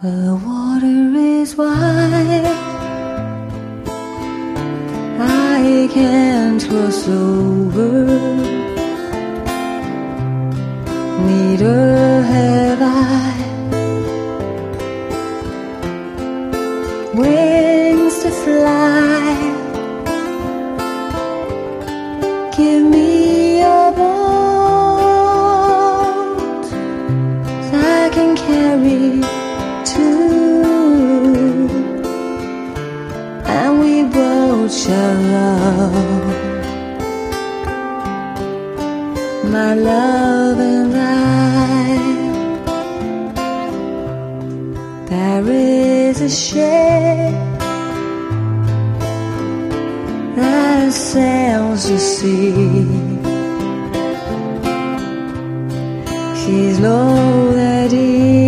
The water is wide. I can't cross over. Neither have I wings to fly. Give me My love and I. There is a ship that sails the sea. She's loaded deep,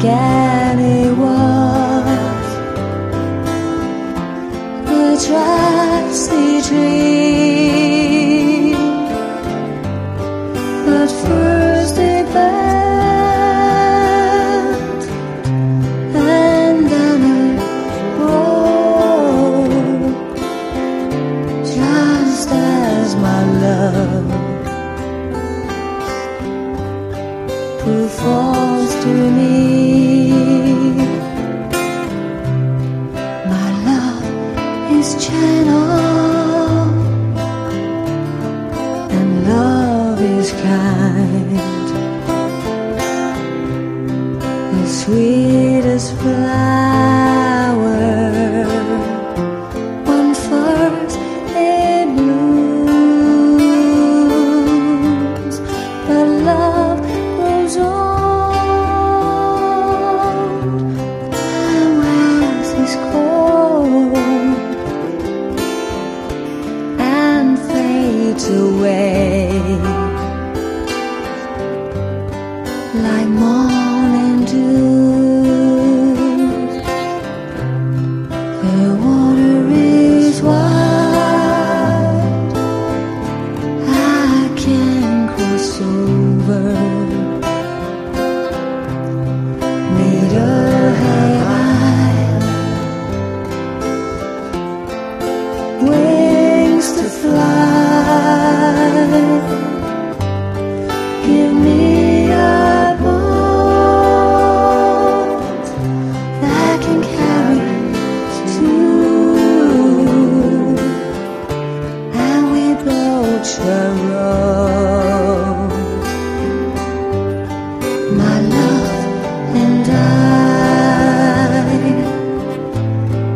thinking it was a trusty tree. Proved falls to me. My love is channel and love is kind. The sweetest flower away like morning dew. My love and I,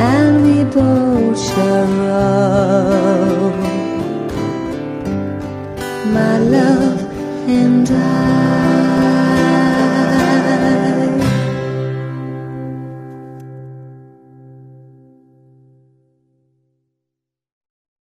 and we both row. My love and I.